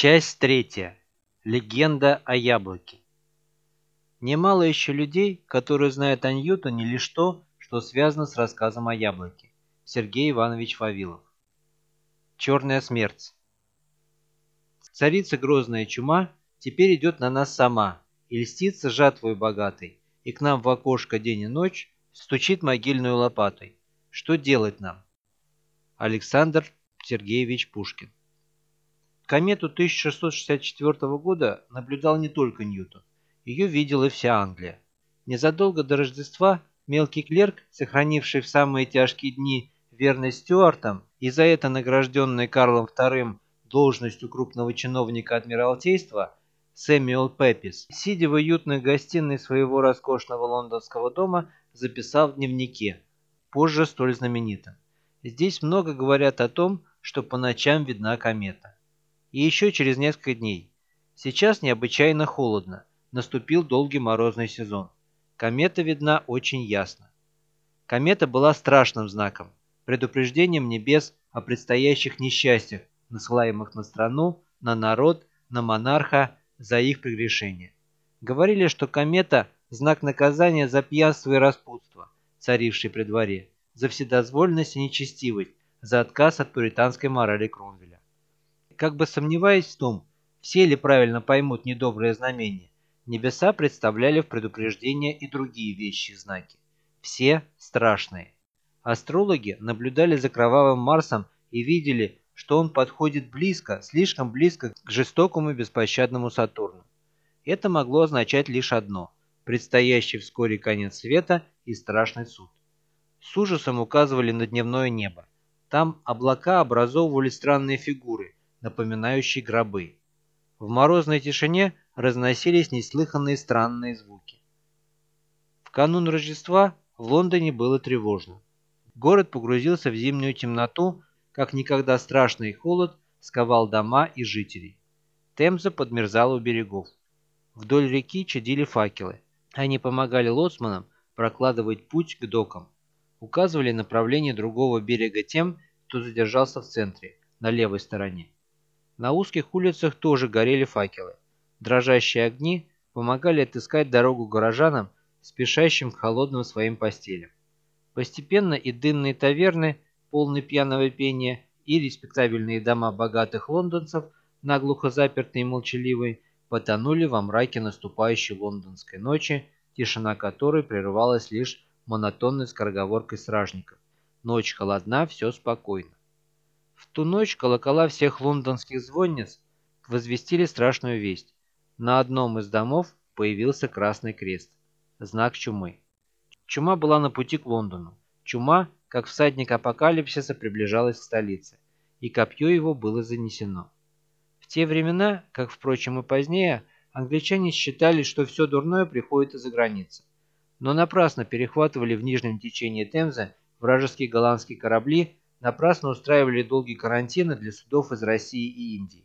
Часть третья. Легенда о яблоке. Немало еще людей, которые знают о Ньютоне лишь то, что связано с рассказом о яблоке. Сергей Иванович Вавилов. Черная смерть. Царица грозная чума теперь идет на нас сама, и льстится жатвой богатой, и к нам в окошко день и ночь стучит могильную лопатой. Что делать нам? Александр Сергеевич Пушкин Комету 1664 года наблюдал не только Ньютон. Ее видела вся Англия. Незадолго до Рождества мелкий клерк, сохранивший в самые тяжкие дни верность Стюартам и за это награжденный Карлом II должностью крупного чиновника Адмиралтейства, Сэмюэл Пеппис, сидя в уютной гостиной своего роскошного лондонского дома, записал в дневнике, позже столь знаменитым. Здесь много говорят о том, что по ночам видна комета и еще через несколько дней. Сейчас необычайно холодно, наступил долгий морозный сезон. Комета видна очень ясно. Комета была страшным знаком, предупреждением небес о предстоящих несчастьях, насылаемых на страну, на народ, на монарха за их прегрешения. Говорили, что комета – знак наказания за пьянство и распутство, царивший при дворе, за вседозволенность и нечестивость, за отказ от пуританской морали Кромвеля как бы сомневаясь в том, все ли правильно поймут недоброе знамение, небеса представляли в предупреждение и другие вещи знаки. Все страшные. Астрологи наблюдали за кровавым Марсом и видели, что он подходит близко, слишком близко к жестокому беспощадному Сатурну. Это могло означать лишь одно – предстоящий вскоре конец света и страшный суд. С ужасом указывали на дневное небо. Там облака образовывали странные фигуры, напоминающий гробы. В морозной тишине разносились неслыханные странные звуки. В канун Рождества в Лондоне было тревожно. Город погрузился в зимнюю темноту, как никогда страшный холод сковал дома и жителей. Темза подмерзала у берегов. Вдоль реки чадили факелы. Они помогали лоцманам прокладывать путь к докам. Указывали направление другого берега тем, кто задержался в центре, на левой стороне. На узких улицах тоже горели факелы. Дрожащие огни помогали отыскать дорогу горожанам, спешащим к холодным своим постелям. Постепенно и дынные таверны, полные пьяного пения, и респектабельные дома богатых лондонцев, наглухо запертые и молчаливые, потонули во мраке наступающей лондонской ночи, тишина которой прерывалась лишь монотонной скороговоркой стражников. Ночь холодна, все спокойно. В ту ночь колокола всех лондонских звонниц возвестили страшную весть. На одном из домов появился Красный Крест, знак чумы. Чума была на пути к Лондону. Чума, как всадник апокалипсиса, приближалась к столице, и копье его было занесено. В те времена, как, впрочем, и позднее, англичане считали, что все дурное приходит из-за границы. Но напрасно перехватывали в нижнем течении Темзы вражеские голландские корабли напрасно устраивали долгие карантины для судов из России и Индии.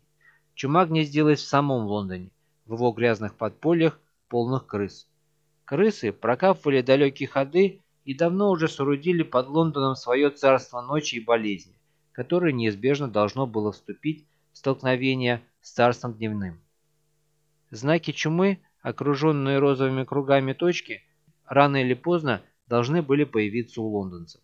Чума гнездилась в самом Лондоне, в его грязных подпольях, полных крыс. Крысы прокапывали далекие ходы и давно уже соорудили под Лондоном свое царство ночи и болезни, которое неизбежно должно было вступить в столкновение с царством дневным. Знаки чумы, окруженные розовыми кругами точки, рано или поздно должны были появиться у лондонцев.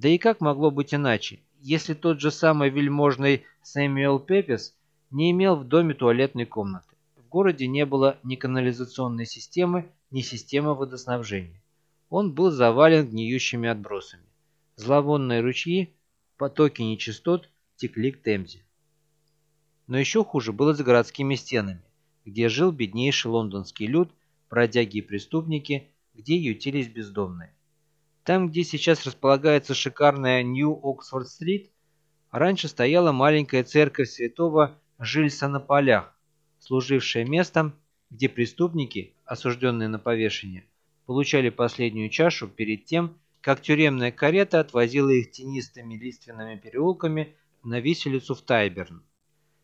Да и как могло быть иначе, если тот же самый вельможный Сэмюэл Пепис не имел в доме туалетной комнаты? В городе не было ни канализационной системы, ни системы водоснабжения. Он был завален гниющими отбросами. Зловонные ручьи, потоки нечистот текли к Темзе. Но еще хуже было за городскими стенами, где жил беднейший лондонский люд, бродяги и преступники, где ютились бездомные. Там, где сейчас располагается шикарная Нью-Оксфорд-стрит, раньше стояла маленькая церковь святого Жильса на полях, служившая местом, где преступники, осужденные на повешение, получали последнюю чашу перед тем, как тюремная карета отвозила их тенистыми лиственными переулками на виселицу в Тайберн.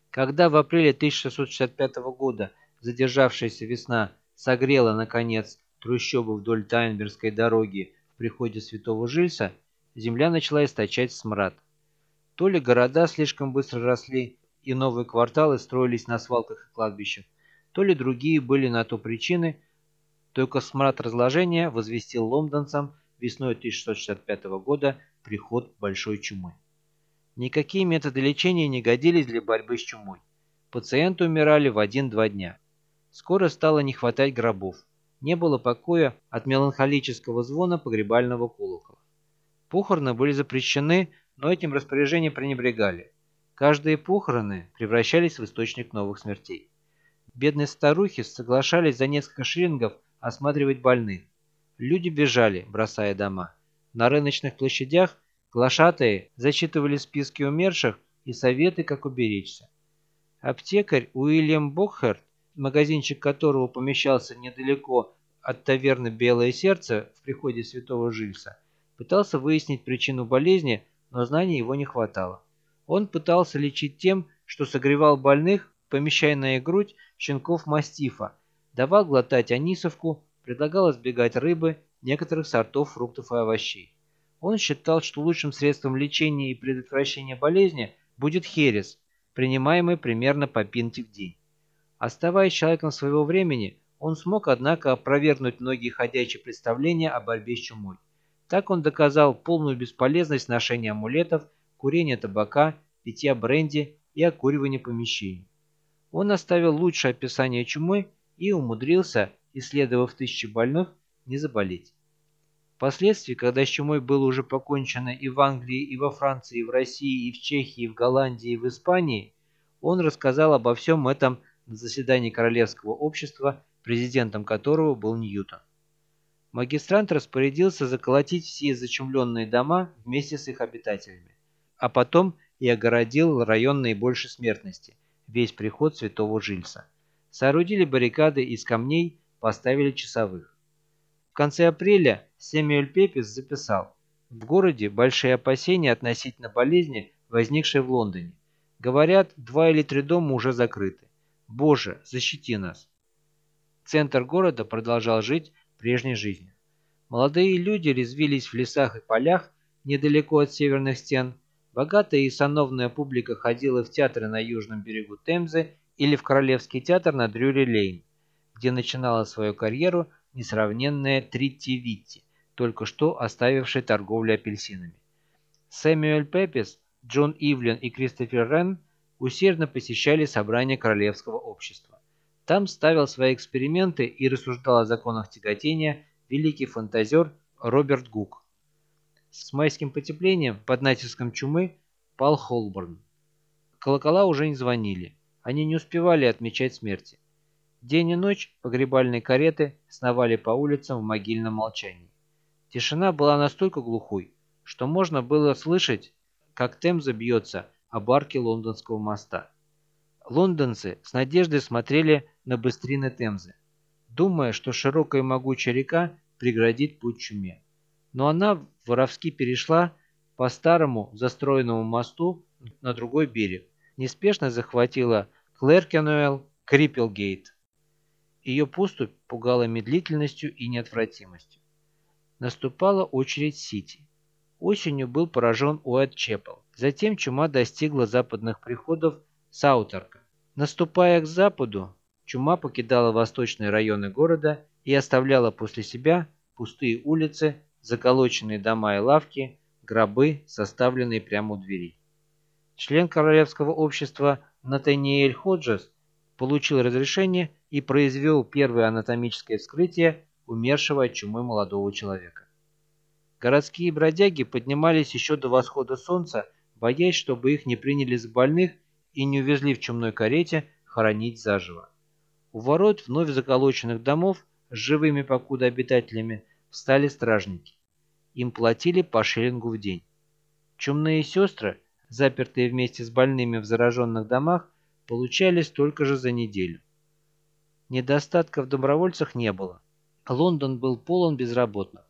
Когда в апреле 1665 года задержавшаяся весна согрела, наконец, трущобы вдоль Тайнбергской дороги приходе святого Жильса земля начала источать смрад. То ли города слишком быстро росли и новые кварталы строились на свалках и кладбищах, то ли другие были на то причины, только смрад разложения возвестил лондонцам весной 1665 года приход большой чумы. Никакие методы лечения не годились для борьбы с чумой. Пациенты умирали в один-два дня. Скоро стало не хватать гробов. Не было покоя от меланхолического звона погребального колокола. Похороны были запрещены, но этим распоряжением пренебрегали. Каждые похороны превращались в источник новых смертей. Бедные старухи соглашались за несколько шиллингов осматривать больных. Люди бежали, бросая дома. На рыночных площадях глашатые зачитывали списки умерших и советы, как уберечься. Аптекарь Уильям Бокхерт, магазинчик которого помещался недалеко от таверны «Белое сердце» в приходе святого Жильса, пытался выяснить причину болезни, но знаний его не хватало. Он пытался лечить тем, что согревал больных, помещая на их грудь щенков мастифа, давал глотать анисовку, предлагал избегать рыбы, некоторых сортов фруктов и овощей. Он считал, что лучшим средством лечения и предотвращения болезни будет херес, принимаемый примерно по пинте в день. Оставаясь человеком своего времени, он смог, однако, опровергнуть многие ходячие представления о борьбе с чумой. Так он доказал полную бесполезность ношения амулетов, курения табака, питья бренди и окуривания помещений. Он оставил лучшее описание чумы и умудрился, исследовав тысячи больных, не заболеть. Впоследствии, когда с чумой было уже покончено и в Англии, и во Франции, и в России, и в Чехии, и в Голландии, и в Испании, он рассказал обо всем этом на заседании Королевского общества, президентом которого был Ньютон. Магистрант распорядился заколотить все зачумленные дома вместе с их обитателями, а потом и огородил район наибольшей смертности, весь приход святого Жильса. Соорудили баррикады из камней, поставили часовых. В конце апреля Сэмюэль Пепис записал «В городе большие опасения относительно болезни, возникшей в Лондоне. Говорят, два или три дома уже закрыты. Боже, защити нас!» Центр города продолжал жить прежней жизнью. Молодые люди резвились в лесах и полях недалеко от северных стен. Богатая и сановная публика ходила в театры на южном берегу Темзы или в Королевский театр на Дрюри-Лейн, где начинала свою карьеру несравненная Тритти Витти, только что оставившая торговлю апельсинами. Сэмюэль Пепис, Джон Ивлен и Кристофер Рен усердно посещали собрания Королевского общества. Там ставил свои эксперименты и рассуждал о законах тяготения великий фантазер Роберт Гук. С майским потеплением под натиском чумы пал Холборн. Колокола уже не звонили. Они не успевали отмечать смерти. День и ночь погребальные кареты сновали по улицам в могильном молчании. Тишина была настолько глухой, что можно было слышать, как Темза бьется об арке лондонского моста. Лондонцы с надеждой смотрели на быстрины Темзы, думая, что широкая могучая река преградит путь чуме. Но она воровски перешла по старому застроенному мосту на другой берег, неспешно захватила Клеркенуэлл, Криппелгейт. Ее поступь пугала медлительностью и неотвратимостью. Наступала очередь Сити. Осенью был поражен Уайт-Чепел. Затем чума достигла западных приходов Саутерка. Наступая к западу, чума покидала восточные районы города и оставляла после себя пустые улицы, заколоченные дома и лавки, гробы, составленные прямо у дверей. Член Королевского общества Натаниэль Ходжес получил разрешение и произвел первое анатомическое вскрытие умершего от чумы молодого человека. Городские бродяги поднимались еще до восхода солнца, боясь, чтобы их не приняли за больных и не увезли в чумной карете хоронить заживо. У ворот вновь заколоченных домов с живыми покуда обитателями встали стражники. Им платили по шиллингу в день. Чумные сестры запертые вместе с больными в зараженных домах, получали столько же за неделю. Недостатка в добровольцах не было. Лондон был полон безработных.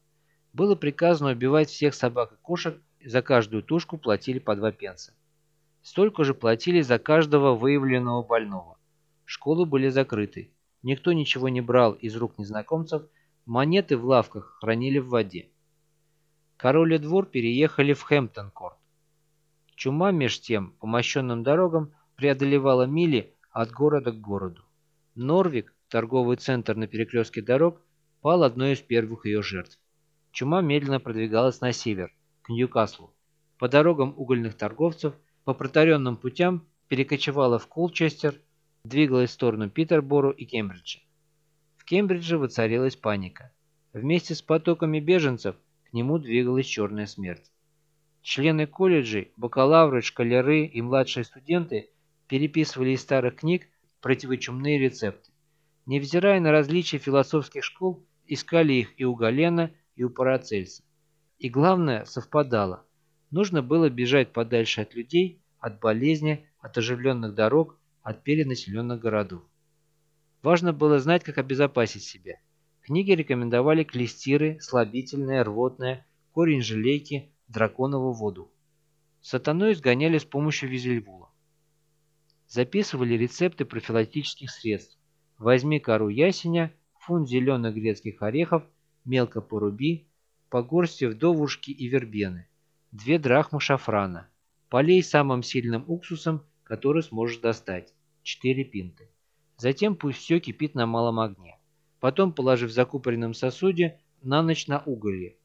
Было приказано убивать всех собак и кошек, и за каждую тушку платили по два пенса. Столько же платили за каждого выявленного больного. Школы были закрыты. Никто ничего не брал из рук незнакомцев, монеты в лавках хранили в воде. Король и двор переехали в Хэмптон-Корт. Чума меж тем по мощенным дорогам преодолевала мили от города к городу. Норвик, торговый центр на перекрестке дорог, пал одной из первых ее жертв. Чума медленно продвигалась на север, к Ньюкаслу. По дорогам угольных торговцев, по протаренным путям перекочевала в Колчестер, двигалась в сторону Питербору и Кембриджа. В Кембридже воцарилась паника. Вместе с потоками беженцев к нему двигалась черная смерть. Члены колледжей, бакалавры, школяры и младшие студенты переписывали из старых книг противочумные рецепты. Невзирая на различия философских школ, искали их и у Галена, и у Парацельса. И главное, совпадало. Нужно было бежать подальше от людей, от болезни, от оживленных дорог, от перенаселенных городов. Важно было знать, как обезопасить себя. Книги рекомендовали клестиры, слабительное, рвотное, корень желейки, драконову воду. Сатану изгоняли с помощью визельвула. Записывали рецепты профилактических средств. Возьми кору ясеня, фунт зеленых грецких орехов, мелко поруби, по горсти вдовушки и вербены, две драхмы шафрана, полей самым сильным уксусом, который сможешь достать, 4 пинты. Затем пусть все кипит на малом огне. Потом положи в закупоренном сосуде на ночь на уголье.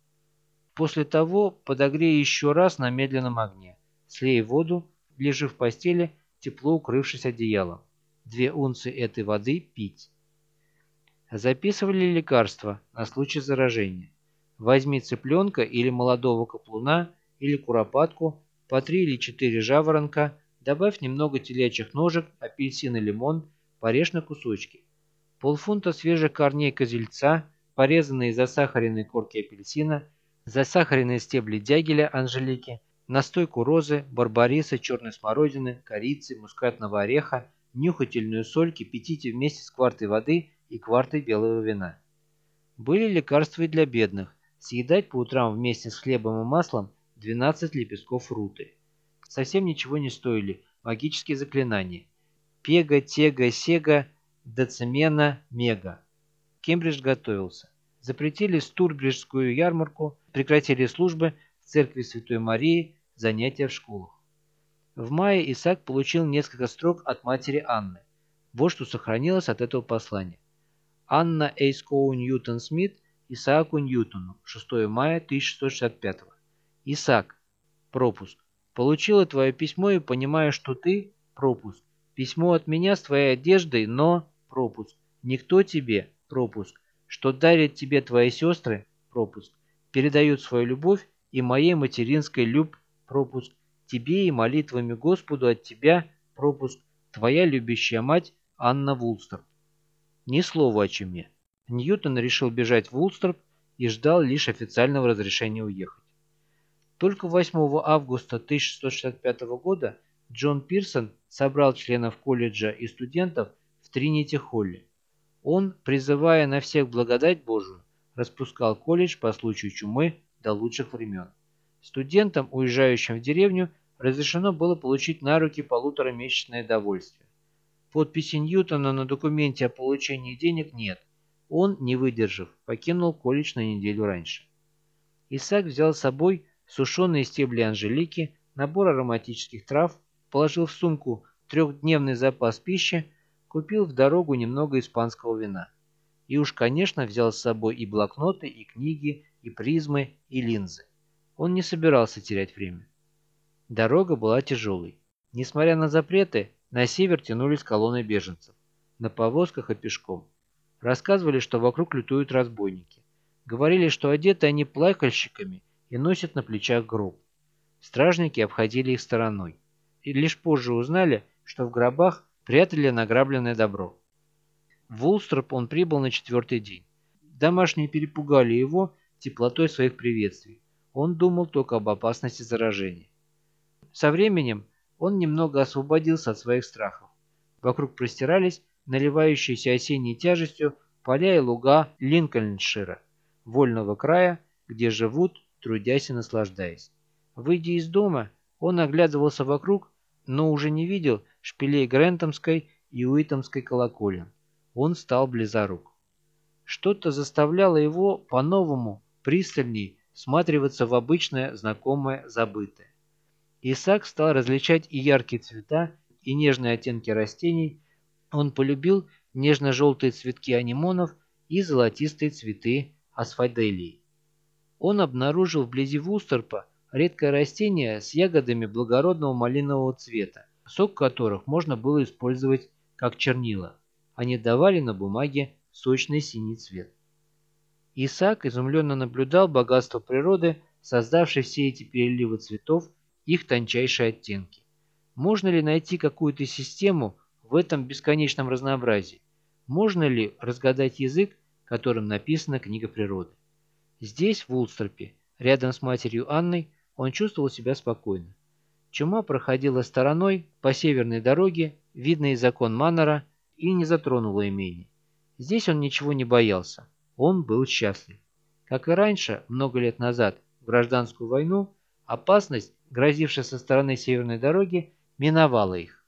После того подогрей еще раз на медленном огне. Слей воду, лежи в постели, тепло укрывшись одеялом. Две унции этой воды пить. Записывали лекарства на случай заражения. Возьми цыпленка или молодого каплуна или куропатку, по три или четыре жаворонка, добавь немного телячьих ножек, апельсин и лимон, порежь на кусочки. Полфунта свежих корней козельца, порезанные засахаренные корки апельсина, засахаренные стебли дягеля анжелики, настойку розы, барбариса, черной смородины, корицы, мускатного ореха, нюхательную соль кипятите вместе с квартой воды и квартой белого вина. Были лекарства и для бедных. Съедать по утрам вместе с хлебом и маслом 12 лепестков руты. Совсем ничего не стоили магические заклинания. Пега, тега, сега, децимена, мега. Кембридж готовился. Запретили Стурбриджскую ярмарку, прекратили службы в церкви Святой Марии, занятия в школах. В мае Исаак получил несколько строк от матери Анны. Вот что сохранилось от этого послания. Анна Эйскоу Ньютон Смит Исааку Ньютону, 6 мая 1665. Исаак. Пропуск. Получила твое письмо и понимаю, что ты, пропуск, Письмо от меня с твоей одеждой, но... Пропуск. Никто тебе... Пропуск. Что дарят тебе твои сестры... Пропуск. Передают свою любовь и моей материнской люб... Пропуск. Тебе и молитвами Господу от тебя... Пропуск. Твоя любящая мать Анна Вулстер. Ни слова о чуме. Ньютон решил бежать в Вулстерп и ждал лишь официального разрешения уехать. Только 8 августа 1665 года Джон Пирсон собрал членов колледжа и студентов в Тринити-Холле. Он, призывая на всех благодать Божию, распускал колледж по случаю чумы до лучших времен. Студентам, уезжающим в деревню, разрешено было получить на руки полуторамесячное довольствие. Подписи Ньютона на документе о получении денег нет. Он, не выдержав, покинул колледж на неделю раньше. Исаак взял с собой сушеные стебли анжелики, набор ароматических трав, положил в сумку трехдневный запас пищи, купил в дорогу немного испанского вина. И уж, конечно, взял с собой и блокноты, и книги, и призмы, и линзы. Он не собирался терять время. Дорога была тяжелой. Несмотря на запреты, на север тянулись колонны беженцев. На повозках и пешком. Рассказывали, что вокруг лютуют разбойники. Говорили, что одеты они плакальщиками и носят на плечах гроб. Стражники обходили их стороной и лишь позже узнали, что в гробах прятали награбленное добро. В Улстроп он прибыл на четвертый день. Домашние перепугали его теплотой своих приветствий. Он думал только об опасности заражения. Со временем он немного освободился от своих страхов. Вокруг простирались наливающиеся осенней тяжестью поля и луга Линкольншира, вольного края, где живут, трудясь и наслаждаясь. Выйдя из дома, он оглядывался вокруг, но уже не видел шпилей Грентомской и Уитомской колоколен. Он стал близорук. Что-то заставляло его по-новому, пристальней, всматриваться в обычное, знакомое, забытое. Исаак стал различать и яркие цвета, и нежные оттенки растений, он полюбил нежно-желтые цветки анимонов и золотистые цветы асфальделии. Он обнаружил вблизи Вустерпа редкое растение с ягодами благородного малинового цвета, сок которых можно было использовать как чернила. Они давали на бумаге сочный синий цвет. Исаак изумленно наблюдал богатство природы, создавшей все эти переливы цветов, их тончайшие оттенки. Можно ли найти какую-то систему в этом бесконечном разнообразии? Можно ли разгадать язык, которым написана книга природы? Здесь, в Улстерпе, рядом с матерью Анной, он чувствовал себя спокойно. Чума проходила стороной по северной дороге, видный закон Маннера, и не затронула имение. Здесь он ничего не боялся. Он был счастлив. Как и раньше, много лет назад, в гражданскую войну, опасность, грозившая со стороны северной дороги, миновала их.